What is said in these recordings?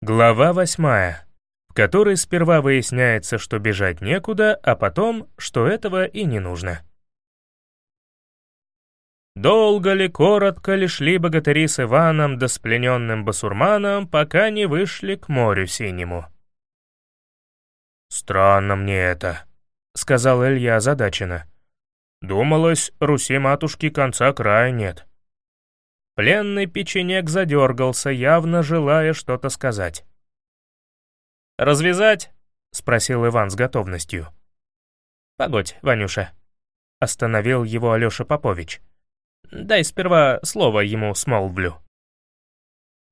Глава восьмая, в которой сперва выясняется, что бежать некуда, а потом, что этого и не нужно. Долго ли, коротко ли шли богатыри с Иваном да с басурманом, пока не вышли к морю синему. «Странно мне это», — сказал Илья озадаченно. «Думалось, Руси-матушки конца края нет». Пленный печенек задергался, явно желая что-то сказать. «Развязать?» — спросил Иван с готовностью. «Погодь, Ванюша», — остановил его Алёша Попович. «Дай сперва слово ему смолвлю».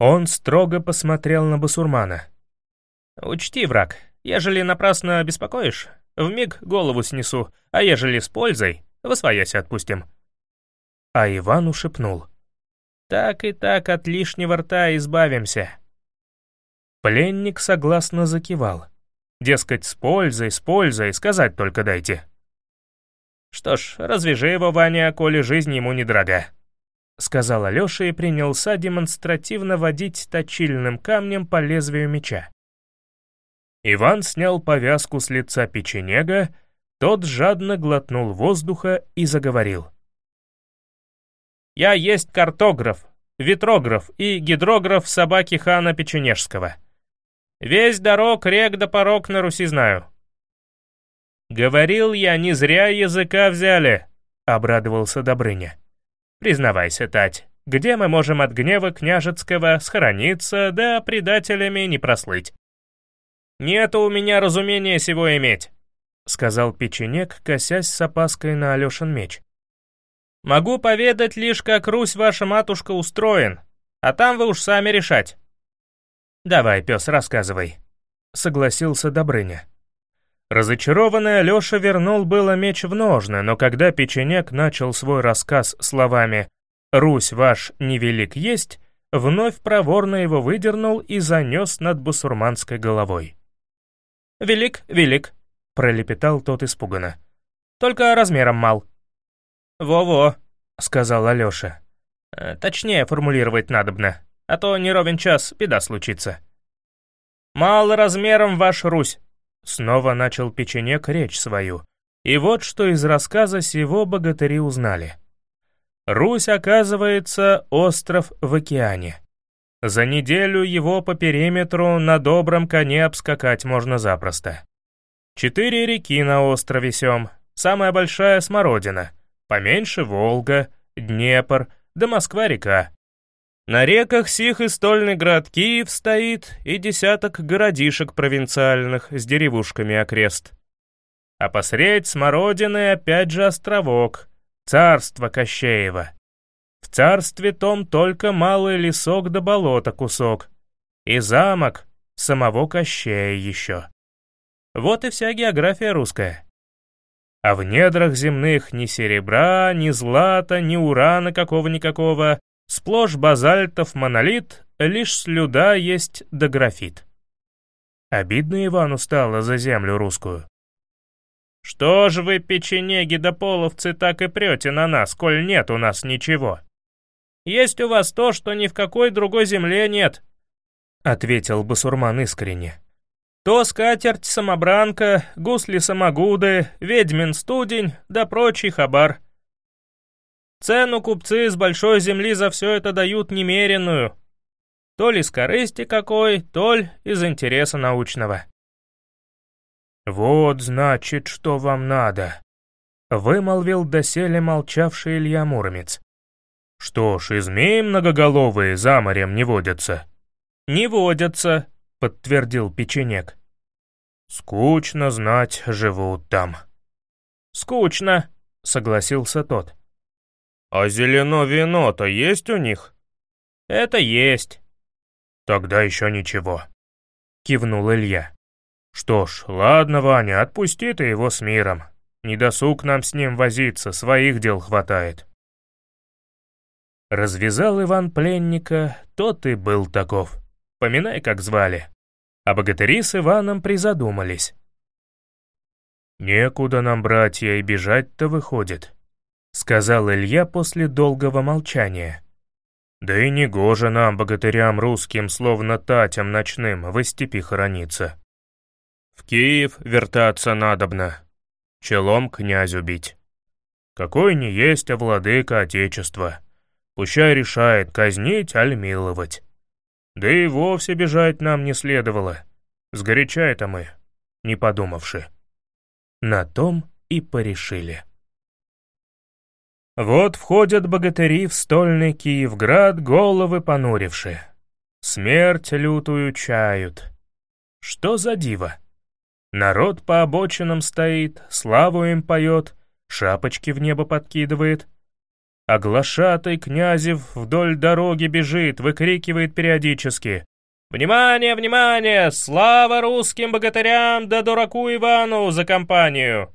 Он строго посмотрел на басурмана. «Учти, враг, ежели напрасно беспокоишь, вмиг голову снесу, а ежели с пользой, восвоясь отпустим». А Иван ушепнул. Так и так от лишнего рта избавимся. Пленник согласно закивал. Дескать, с пользой, с пользой, сказать только дайте. Что ж, развяжи его, Ваня, коли жизнь ему недорога. Сказал Алёша и принялся демонстративно водить точильным камнем по лезвию меча. Иван снял повязку с лица печенега, тот жадно глотнул воздуха и заговорил. Я есть картограф, ветрограф и гидрограф собаки хана Печенежского. Весь дорог, рек да порог на Руси знаю. Говорил я, не зря языка взяли, обрадовался Добрыня. Признавайся, Тать, где мы можем от гнева княжецкого схорониться, да предателями не прослыть? Нету у меня разумения сего иметь, сказал печенек, косясь с опаской на Алешин меч. Могу поведать лишь, как Русь ваша матушка устроен, а там вы уж сами решать». «Давай, пес, рассказывай», — согласился Добрыня. Разочарованный Алёша вернул было меч в ножны, но когда печенек начал свой рассказ словами «Русь ваш невелик есть», вновь проворно его выдернул и занес над бусурманской головой. «Велик, велик», — пролепетал тот испуганно. «Только размером мал». «Во-во», — сказал Алёша. «Э, «Точнее формулировать надобно, а то не ровен час беда случится». «Мало размером ваш Русь», — снова начал печенек речь свою. И вот что из рассказа сего богатыри узнали. Русь, оказывается, остров в океане. За неделю его по периметру на добром коне обскакать можно запросто. Четыре реки на острове сём, самая большая — Смородина — Поменьше Волга, Днепр, да Москва-река. На реках сих и стольный град Киев стоит и десяток городишек провинциальных с деревушками окрест. А посредь Смородины опять же островок, царство Кощеева. В царстве том только малый лесок да болото кусок. И замок самого Кощея еще. Вот и вся география русская а в недрах земных ни серебра, ни злата, ни урана какого-никакого, сплошь базальтов монолит, лишь слюда есть да графит. Обидно Ивану стало за землю русскую. «Что ж вы, печенеги да половцы, так и прете на нас, коль нет у нас ничего? Есть у вас то, что ни в какой другой земле нет», — ответил Басурман искренне. То скатерть-самобранка, гусли-самогуды, ведьмин-студень да прочий хабар. Цену купцы с большой земли за все это дают немеренную. То ли с корысти какой, то ли из интереса научного. «Вот, значит, что вам надо», — вымолвил доселе молчавший Илья Муромец. «Что ж, и змеи многоголовые за морем не водятся?» «Не водятся», — подтвердил печенек. «Скучно знать, живут там». «Скучно», — согласился тот. «А зелено вино-то есть у них?» «Это есть». «Тогда еще ничего», — кивнул Илья. «Что ж, ладно, Ваня, отпусти ты его с миром. Не досуг нам с ним возиться, своих дел хватает». Развязал Иван пленника, тот и был таков. Поминай, как звали. А богатыри с Иваном призадумались. «Некуда нам, братья, и бежать-то выходит», — сказал Илья после долгого молчания. Да и не гоже нам, богатырям русским, словно татям ночным, в степи хорониться. В Киев вертаться надобно, челом князю бить. Какой не есть, а владыка Отечества. Пущай решает, казнить аль миловать. Да и вовсе бежать нам не следовало. Сгоряча это мы, не подумавши. На том и порешили. Вот входят богатыри в стольный Киевград, головы понуривши. Смерть лютую чают. Что за диво? Народ по обочинам стоит, славу им поет, шапочки в небо подкидывает. А глашатый Князев вдоль дороги бежит, выкрикивает периодически. «Внимание, внимание! Слава русским богатырям да дураку Ивану за компанию!»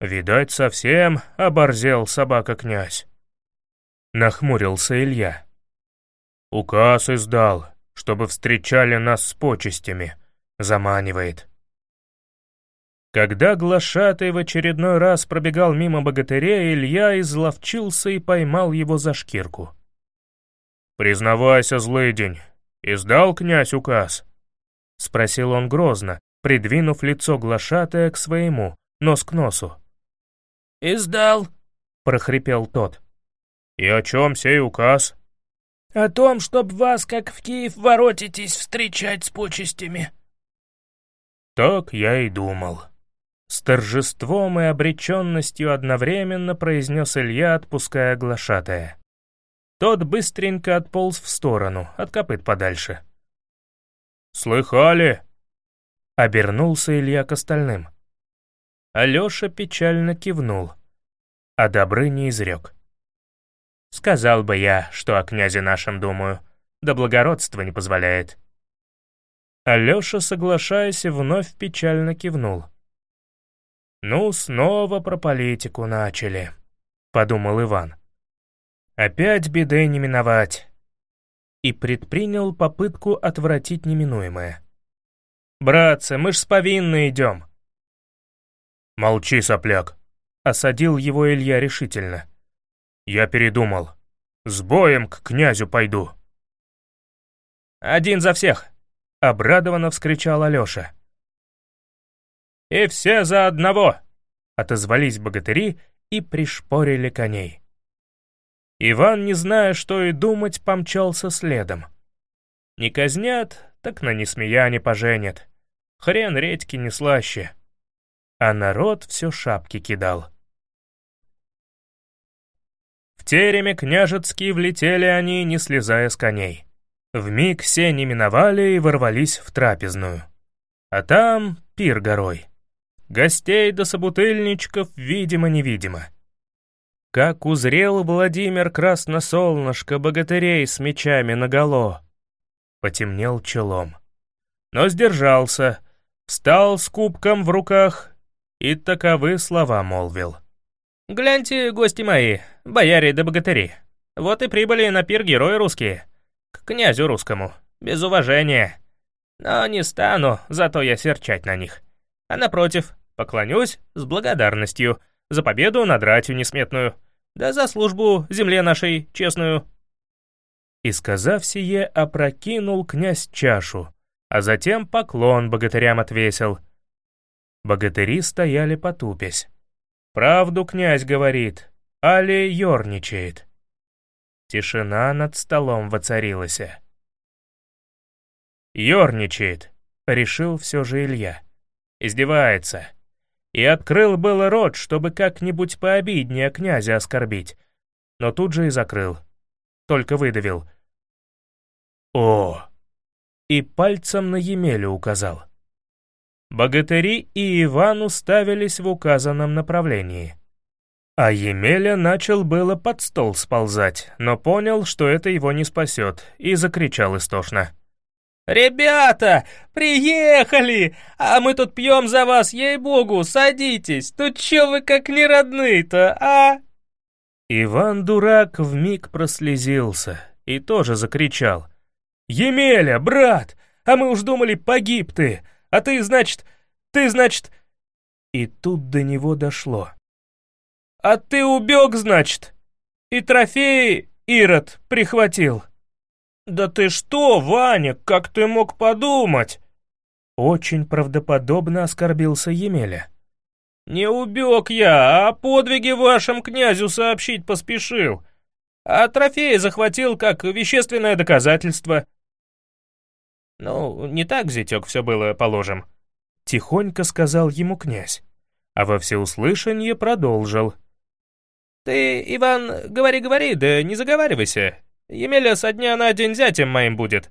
Видать, совсем оборзел собака-князь. Нахмурился Илья. Указ издал, чтобы встречали нас с почестями. Заманивает. Когда глашатый в очередной раз пробегал мимо богатыря, Илья изловчился и поймал его за шкирку. «Признавайся, злый день, издал князь указ?» — спросил он грозно, придвинув лицо глашатая к своему, нос к носу. «Издал», — прохрипел тот. «И о чем сей указ?» «О том, чтоб вас, как в Киев, воротитесь встречать с почестями». «Так я и думал». С торжеством и обреченностью одновременно произнес Илья, отпуская глашатая. Тот быстренько отполз в сторону, от копыт подальше. «Слыхали?» Обернулся Илья к остальным. Алёша печально кивнул, а добры не изрек. «Сказал бы я, что о князе нашем думаю, да благородство не позволяет». Алёша, соглашаясь, вновь печально кивнул. «Ну, снова про политику начали», — подумал Иван. «Опять беды не миновать». И предпринял попытку отвратить неминуемое. «Братцы, мы ж с повинной идем. «Молчи, сопляк!» — осадил его Илья решительно. «Я передумал. С боем к князю пойду». «Один за всех!» — обрадованно вскричал Алёша. «И все за одного!» — отозвались богатыри и пришпорили коней. Иван, не зная, что и думать, помчался следом. Не казнят, так на несмеяне поженят. Хрен редьки не слаще а народ все шапки кидал. В тереме княжецкие влетели они, не слезая с коней. Вмиг все не миновали и ворвались в трапезную. А там пир горой. Гостей до собутыльничков видимо-невидимо. Как узрел Владимир красносолнышко богатырей с мечами наголо. Потемнел челом. Но сдержался, встал с кубком в руках и таковы слова молвил. «Гляньте, гости мои, бояре да богатыри, вот и прибыли на пир герои русские, к князю русскому, без уважения. Но не стану, зато я серчать на них. А напротив, поклонюсь с благодарностью за победу над ратью несметную, да за службу земле нашей честную». И сказав сие, опрокинул князь чашу, а затем поклон богатырям отвесил — Богатыри стояли потупясь. «Правду князь говорит, али ерничает». Тишина над столом воцарилась. «Ерничает», — решил все же Илья. «Издевается». И открыл было рот, чтобы как-нибудь пообиднее князя оскорбить, но тут же и закрыл. Только выдавил. «О!» И пальцем на Емелю указал. Богатыри и Иван уставились в указанном направлении. А Емеля начал было под стол сползать, но понял, что это его не спасет, и закричал истошно. «Ребята, приехали! А мы тут пьем за вас, ей-богу, садитесь! Тут чё вы как не родные-то, а?» Иван-дурак вмиг прослезился и тоже закричал. «Емеля, брат, а мы уж думали, погиб ты! А ты, значит, ты, значит...» И тут до него дошло. «А ты убег, значит? И трофеи, Ирод прихватил». «Да ты что, Ваня, как ты мог подумать?» Очень правдоподобно оскорбился Емеля. «Не убег я, а подвиги вашим князю сообщить поспешил. А трофеи захватил как вещественное доказательство». «Ну, не так, зятек, все было, положим», — тихонько сказал ему князь, а во всеуслышание продолжил. «Ты, Иван, говори-говори, да не заговаривайся. Емеля со дня на день зятем моим будет».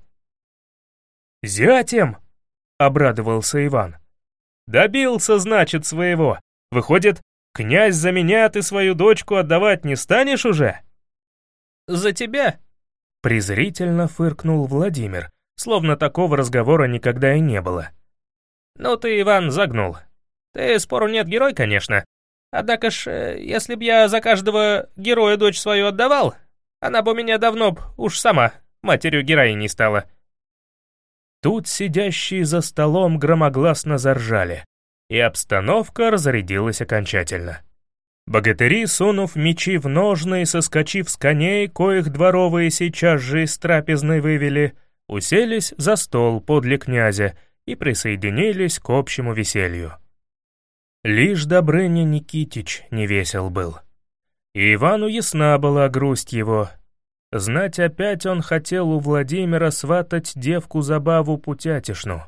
«Зятем?» — обрадовался Иван. «Добился, значит, своего. Выходит, князь за меня ты свою дочку отдавать не станешь уже?» «За тебя?» — презрительно фыркнул Владимир, словно такого разговора никогда и не было. «Ну ты, Иван, загнул. Ты, спору нет, герой, конечно. Однако ж, э, если б я за каждого героя дочь свою отдавал, она бы меня давно б уж сама матерью героини стала». Тут сидящие за столом громогласно заржали, и обстановка разрядилась окончательно. Богатыри, сунув мечи в ножны и соскочив с коней, коих дворовые сейчас же из трапезной вывели, уселись за стол подле князя и присоединились к общему веселью. Лишь Добрыня Никитич не весел был. И Ивану ясна была грусть его. Знать опять он хотел у Владимира сватать девку-забаву путятишну.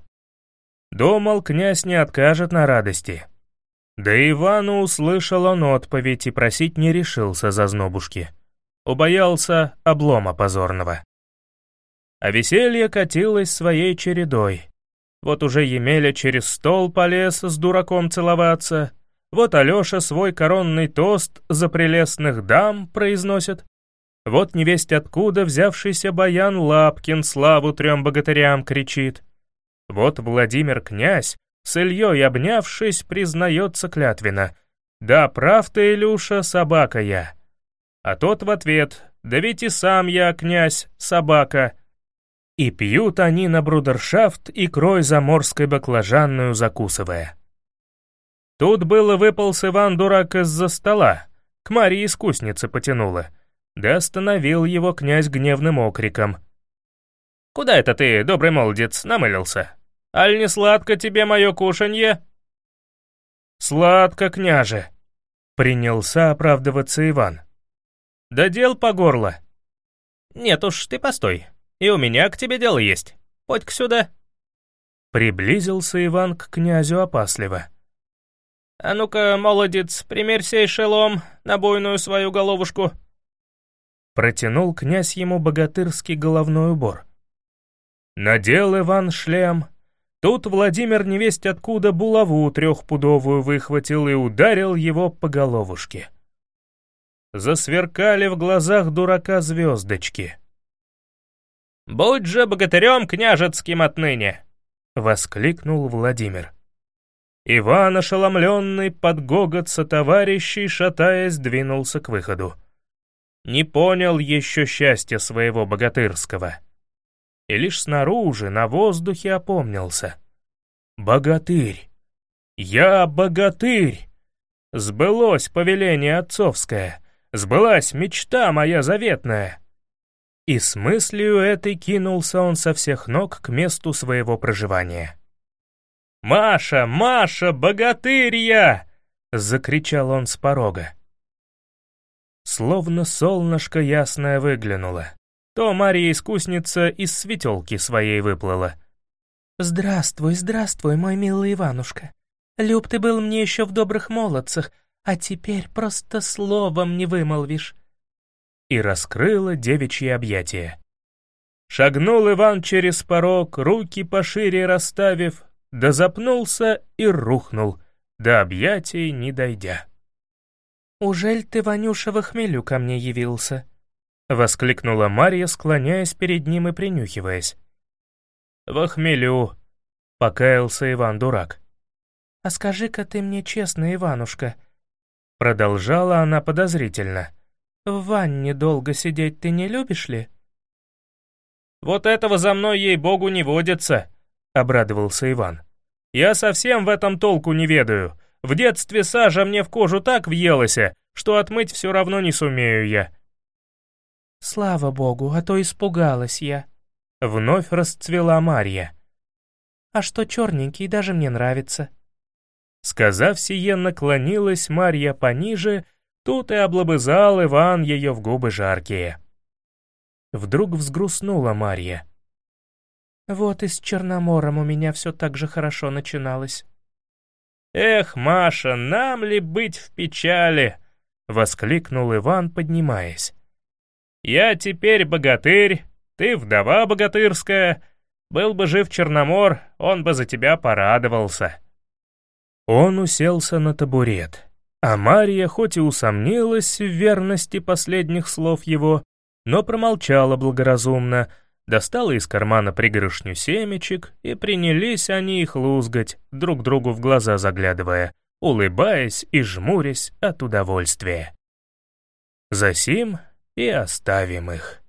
Думал, князь не откажет на радости. Да Ивану услышал он отповедь и просить не решился за знобушки. Убоялся облома позорного. А веселье катилось своей чередой. Вот уже Емеля через стол полез с дураком целоваться, вот Алёша свой коронный тост за прелестных дам произносит, вот невесть откуда взявшийся баян Лапкин славу трем богатырям кричит. Вот Владимир князь, с Ильей обнявшись, признается клятвенно. «Да, прав ты, Илюша, собака я». А тот в ответ «Да ведь и сам я, князь, собака». И пьют они на брудершафт и крой заморской баклажанную закусывая. Тут было выполз Иван Дурак из-за стола, к Марии искуснице потянуло, да остановил его князь гневным окриком. «Куда это ты, добрый молодец, намылился? Аль не сладко тебе мое кушанье?» «Сладко, княже», — принялся оправдываться Иван. «Да дел по горло». «Нет уж, ты постой, и у меня к тебе дело есть. Подь-ка сюда». Приблизился Иван к князю опасливо. «А ну-ка, молодец, примерь сей шелом на буйную свою головушку». Протянул князь ему богатырский головной убор. Надел Иван шлем, Тут Владимир невесть откуда булаву трехпудовую выхватил и ударил его по головушке. Засверкали в глазах дурака звездочки. «Будь же богатырем княжецким отныне!» — воскликнул Владимир. Иван, ошеломленный под гогот сотоварищей, шатаясь, двинулся к выходу. Не понял еще счастья своего богатырского и лишь снаружи, на воздухе опомнился. «Богатырь! Я богатырь! Сбылось повеление отцовское, сбылась мечта моя заветная!» И с мыслью этой кинулся он со всех ног к месту своего проживания. «Маша, Маша, богатырь я!» — закричал он с порога. Словно солнышко ясное выглянуло то Мария-искусница из светелки своей выплыла. «Здравствуй, здравствуй, мой милый Иванушка. Люб ты был мне еще в добрых молодцах, а теперь просто словом не вымолвишь». И раскрыла девичье объятие. Шагнул Иван через порог, руки пошире расставив, да запнулся и рухнул, до объятий не дойдя. «Ужель ты, Ванюша, в хмелю ко мне явился?» Воскликнула Марья, склоняясь перед ним и принюхиваясь. «В хмелю», — покаялся Иван-дурак. «А скажи-ка ты мне честно, Иванушка», — продолжала она подозрительно. «В ванне долго сидеть ты не любишь ли?» «Вот этого за мной, ей-богу, не водится», — обрадовался Иван. «Я совсем в этом толку не ведаю. В детстве сажа мне в кожу так въелась, что отмыть все равно не сумею я. Слава богу, а то испугалась я. Вновь расцвела Марья. А что черненький, даже мне нравится. Сказав сие, наклонилась Марья пониже, тут и облобызал Иван ее в губы жаркие. Вдруг взгрустнула Марья. Вот и с Черномором у меня все так же хорошо начиналось. «Эх, Маша, нам ли быть в печали?» — воскликнул Иван, поднимаясь. «Я теперь богатырь, ты вдова богатырская. Был бы жив Черномор, он бы за тебя порадовался». Он уселся на табурет, а Мария хоть и усомнилась в верности последних слов его, но промолчала благоразумно, достала из кармана пригоршню семечек, и принялись они их лузгать, друг другу в глаза заглядывая, улыбаясь и жмурясь от удовольствия. Засим и оставим их.